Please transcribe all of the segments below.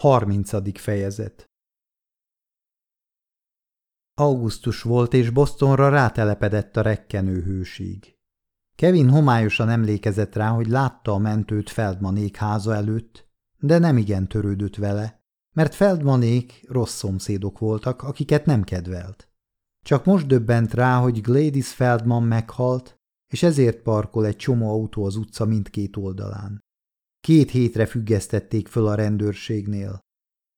30. fejezet Augusztus volt, és Bostonra rátelepedett a rekkenő hőség. Kevin homályosan emlékezett rá, hogy látta a mentőt Feldmanék háza előtt, de nem igen törődött vele, mert Feldmanék rossz szomszédok voltak, akiket nem kedvelt. Csak most döbbent rá, hogy Gladys Feldman meghalt, és ezért parkol egy csomó autó az utca mindkét oldalán. Két hétre függesztették föl a rendőrségnél.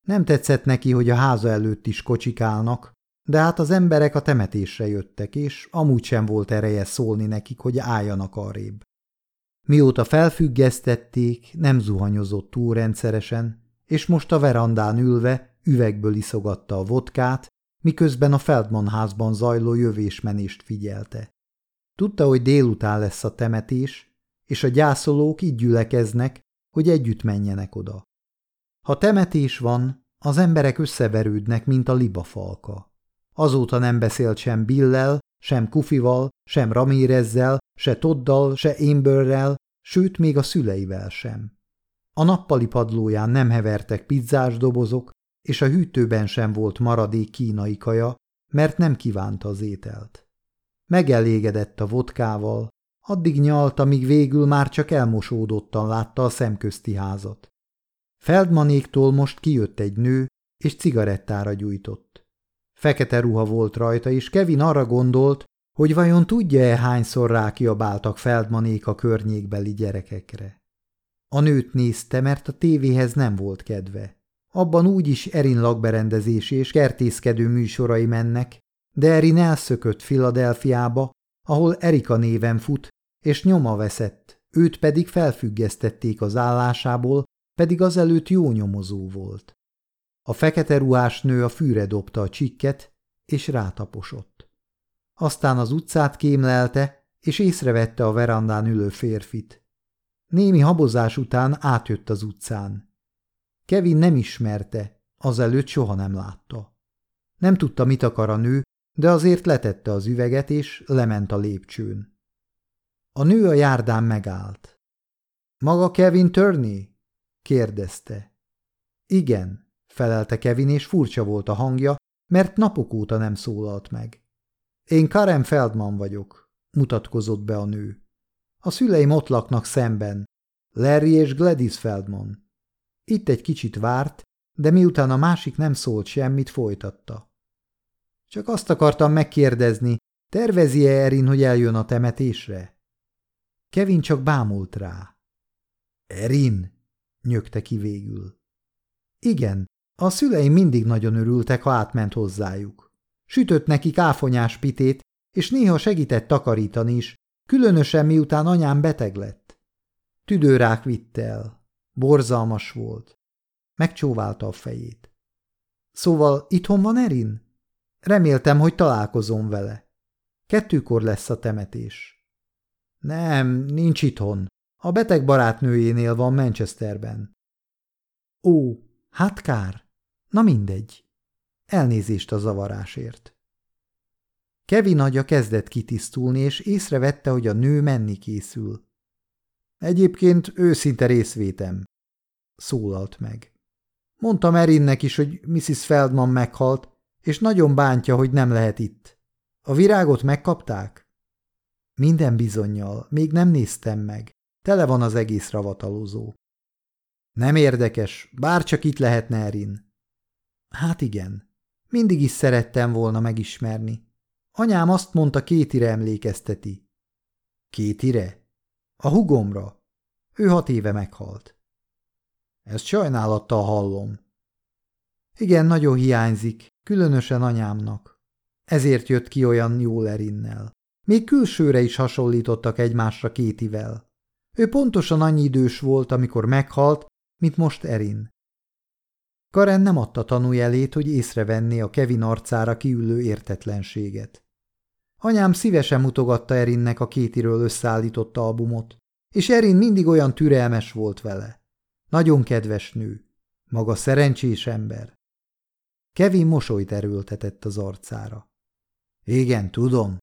Nem tetszett neki, hogy a háza előtt is kocsikálnak, de hát az emberek a temetésre jöttek, és amúgy sem volt ereje szólni nekik, hogy álljanak arrébb. Mióta felfüggesztették, nem zuhanyozott túl rendszeresen, és most a verandán ülve üvegből iszogatta a vodkát, miközben a Feldman házban zajló jövésmenést figyelte. Tudta, hogy délután lesz a temetés, és a gyászolók így gyülekeznek, hogy együtt menjenek oda. Ha temetés van, az emberek összeverődnek, mint a libafalka. Azóta nem beszélt sem Billel, sem Kufival, sem Ramírezzel, se Toddal, se Amberrel, sőt még a szüleivel sem. A nappali padlóján nem hevertek pizzás dobozok, és a hűtőben sem volt maradék kínai kaja, mert nem kívánta az ételt. Megelégedett a vodkával, addig nyalt, amíg végül már csak elmosódottan látta a szemközti házat. Feldmanéktól most kijött egy nő, és cigarettára gyújtott. Fekete ruha volt rajta, és Kevin arra gondolt, hogy vajon tudja-e hányszor rákiabáltak Feldmanék a környékbeli gyerekekre. A nőt nézte, mert a tévéhez nem volt kedve. Abban úgyis Erin lakberendezési és kertészkedő műsorai mennek, de Erin elszökött Filadelfiába, ahol Erika néven fut, és nyoma veszett, őt pedig felfüggesztették az állásából, pedig azelőtt jó nyomozó volt. A fekete ruhás nő a fűre dobta a csikket, és rátaposott. Aztán az utcát kémlelte, és észrevette a verandán ülő férfit. Némi habozás után átjött az utcán. Kevin nem ismerte, azelőtt soha nem látta. Nem tudta, mit akar a nő, de azért letette az üveget, és lement a lépcsőn. A nő a járdán megállt. Maga Kevin Turney? kérdezte. Igen, felelte Kevin, és furcsa volt a hangja, mert napok óta nem szólalt meg. Én Karen Feldman vagyok, mutatkozott be a nő. A szüleim ott laknak szemben, Larry és Gladys Feldman. Itt egy kicsit várt, de miután a másik nem szólt semmit, folytatta. Csak azt akartam megkérdezni, tervezi-e Erin, hogy eljön a temetésre? Kevin csak bámult rá. Erin? nyögte ki végül. Igen, a szüleim mindig nagyon örültek, ha átment hozzájuk. Sütött neki káfonyás pitét, és néha segített takarítani is, különösen miután anyám beteg lett. Tüdőrák vitt el. Borzalmas volt. Megcsóválta a fejét. Szóval itthon van Erin? Reméltem, hogy találkozom vele. Kettőkor lesz a temetés. Nem, nincs itthon. A beteg barátnőjénél van Manchesterben. Ó, hát kár. Na mindegy. Elnézést a zavarásért. Kevin agya kezdett kitisztulni, és észrevette, hogy a nő menni készül. Egyébként őszinte részvétem, szólalt meg. Mondtam Erinnek is, hogy Mrs. Feldman meghalt, és nagyon bántja, hogy nem lehet itt. A virágot megkapták? Minden bizonyal, még nem néztem meg. Tele van az egész ravatalozó. Nem érdekes, bár csak itt lehetne Erin. Hát igen, mindig is szerettem volna megismerni. Anyám azt mondta, kétire emlékezteti. Kétire? A hugomra. Ő hat éve meghalt. Ezt sajnálattal hallom. Igen, nagyon hiányzik, különösen anyámnak. Ezért jött ki olyan jól Erinnel. Még külsőre is hasonlítottak egymásra Kétivel. Ő pontosan annyi idős volt, amikor meghalt, mint most Erin. Karen nem adta tanújelét, hogy észrevenné a Kevin arcára kiülő értetlenséget. Anyám szívesen mutogatta Erinnek a Kétiről összeállított albumot, és Erin mindig olyan türelmes volt vele. Nagyon kedves nő, maga szerencsés ember. Kevin mosolyt erőltetett az arcára. Igen, tudom.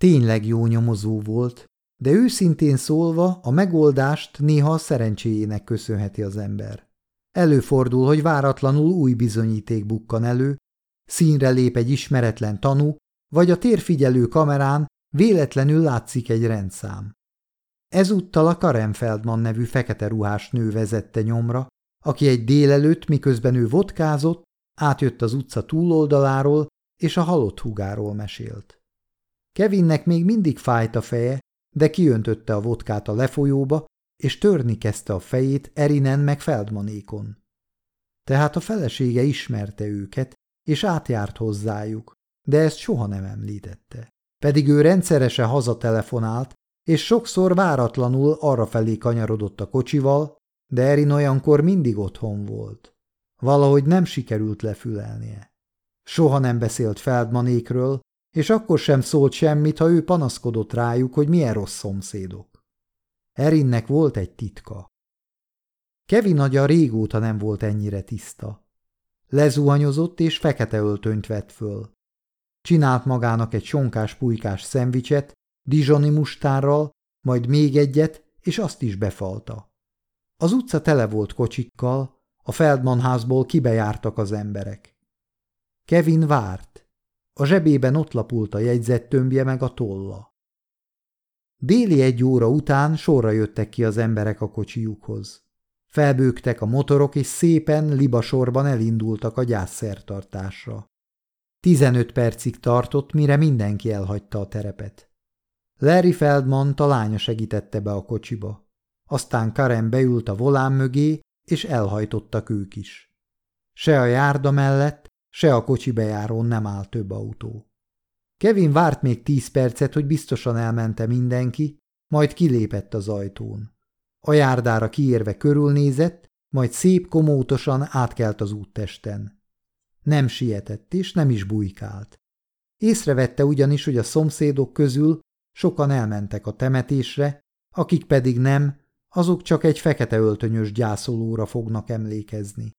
Tényleg jó nyomozó volt, de őszintén szólva a megoldást néha a szerencséjének köszönheti az ember. Előfordul, hogy váratlanul új bizonyíték bukkan elő, színre lép egy ismeretlen tanú, vagy a térfigyelő kamerán véletlenül látszik egy rendszám. Ezúttal a Karen Feldman nevű fekete ruhás nő vezette nyomra, aki egy délelőtt, miközben ő vodkázott, átjött az utca túloldaláról, és a halott húgáról mesélt. Kevinnek még mindig fájt a feje, de kiöntötte a vodkát a lefolyóba, és törni kezdte a fejét Erinen meg Feldmanékon. Tehát a felesége ismerte őket, és átjárt hozzájuk, de ezt soha nem említette. Pedig ő rendszeresen hazatelefonált, és sokszor váratlanul arrafelé kanyarodott a kocsival, de Erin olyankor mindig otthon volt. Valahogy nem sikerült lefülelnie. Soha nem beszélt Feldmanékről, és akkor sem szólt semmit, ha ő panaszkodott rájuk, hogy milyen rossz szomszédok. Erinnek volt egy titka. Kevin agya régóta nem volt ennyire tiszta. Lezuhanyozott és fekete öltönyt vett föl. Csinált magának egy sonkás-pulykás szendvicset, dizsoni mustárral, majd még egyet, és azt is befalta. Az utca tele volt kocsikkal, a Feldman házból kibejártak az emberek. Kevin várt. A zsebében ott lapult a jegyzettömbje meg a tolla. Déli egy óra után sorra jöttek ki az emberek a kocsiukhoz. Felbőgtek a motorok, és szépen, libasorban elindultak a gyászszertartásra. Tizenöt percig tartott, mire mindenki elhagyta a terepet. Larry Feldman talánya segítette be a kocsiba. Aztán Karen beült a volán mögé, és elhajtottak ők is. Se a járda mellett, se a kocsi bejárón nem áll több autó. Kevin várt még tíz percet, hogy biztosan elmente mindenki, majd kilépett az ajtón. A járdára kiérve körülnézett, majd szép komótosan átkelt az úttesten. Nem sietett és nem is bujkált. Észrevette ugyanis, hogy a szomszédok közül sokan elmentek a temetésre, akik pedig nem, azok csak egy fekete öltönyös gyászolóra fognak emlékezni.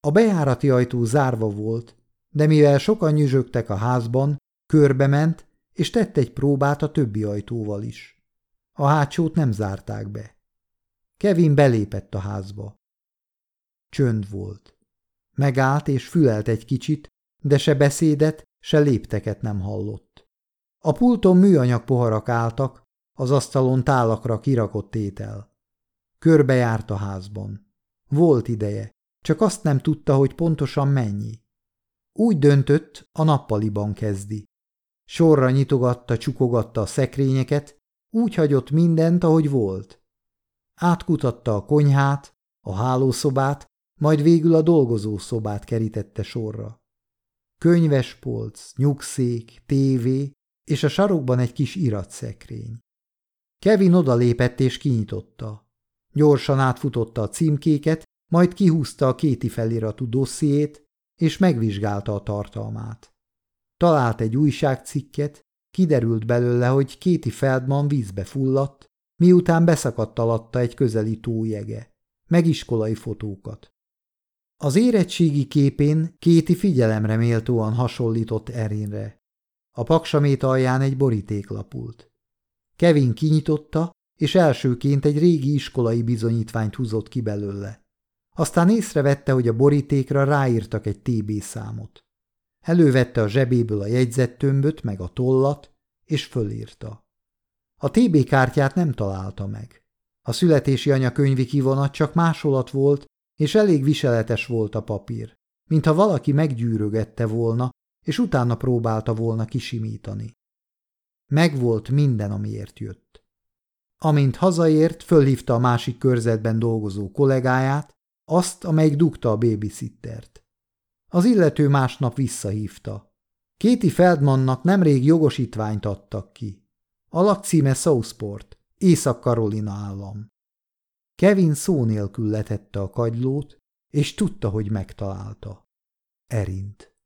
A bejárati ajtó zárva volt, de mivel sokan nyüzsögtek a házban, körbe ment, és tett egy próbát a többi ajtóval is. A hátsót nem zárták be. Kevin belépett a házba. Csönd volt. Megállt és fülelt egy kicsit, de se beszédet, se lépteket nem hallott. A pulton műanyag poharak álltak, az asztalon tálakra kirakott étel. Körbejárt a házban. Volt ideje, csak azt nem tudta, hogy pontosan mennyi. Úgy döntött, a nappaliban kezdi. Sorra nyitogatta, csukogatta a szekrényeket, úgy hagyott mindent, ahogy volt. Átkutatta a konyhát, a hálószobát, majd végül a dolgozószobát kerítette sorra. Könyvespolc, nyugszék, tévé, és a sarokban egy kis iratszekrény. Kevin odalépett és kinyitotta. Gyorsan átfutotta a címkéket, majd kihúzta a kéti feliratú dossziét, és megvizsgálta a tartalmát. Talált egy újságcikket, kiderült belőle, hogy Kéti Feldman vízbe fulladt, miután beszakadt alatta egy közeli tójege, meg iskolai fotókat. Az érettségi képén Kéti figyelemre méltóan hasonlított Erinre. A paksamét alján egy boríték lapult. Kevin kinyitotta, és elsőként egy régi iskolai bizonyítványt húzott ki belőle. Aztán észrevette, hogy a borítékra ráírtak egy TB számot. Elővette a zsebéből a jegyzettömböt meg a tollat, és fölírta. A TB kártyát nem találta meg. A születési anyakönyvi kivonat csak másolat volt, és elég viseletes volt a papír, mintha valaki meggyűrögette volna, és utána próbálta volna kisimítani. Megvolt minden, amiért jött. Amint hazaért, fölhívta a másik körzetben dolgozó kollégáját, azt, amelyik dugta a babysittert. Az illető másnap visszahívta. Kéti Feldmannak nemrég jogosítványt adtak ki. A lakcíme Southport, Észak-Karolina állam. Kevin szó nélkül letette a kagylót, és tudta, hogy megtalálta. Erint.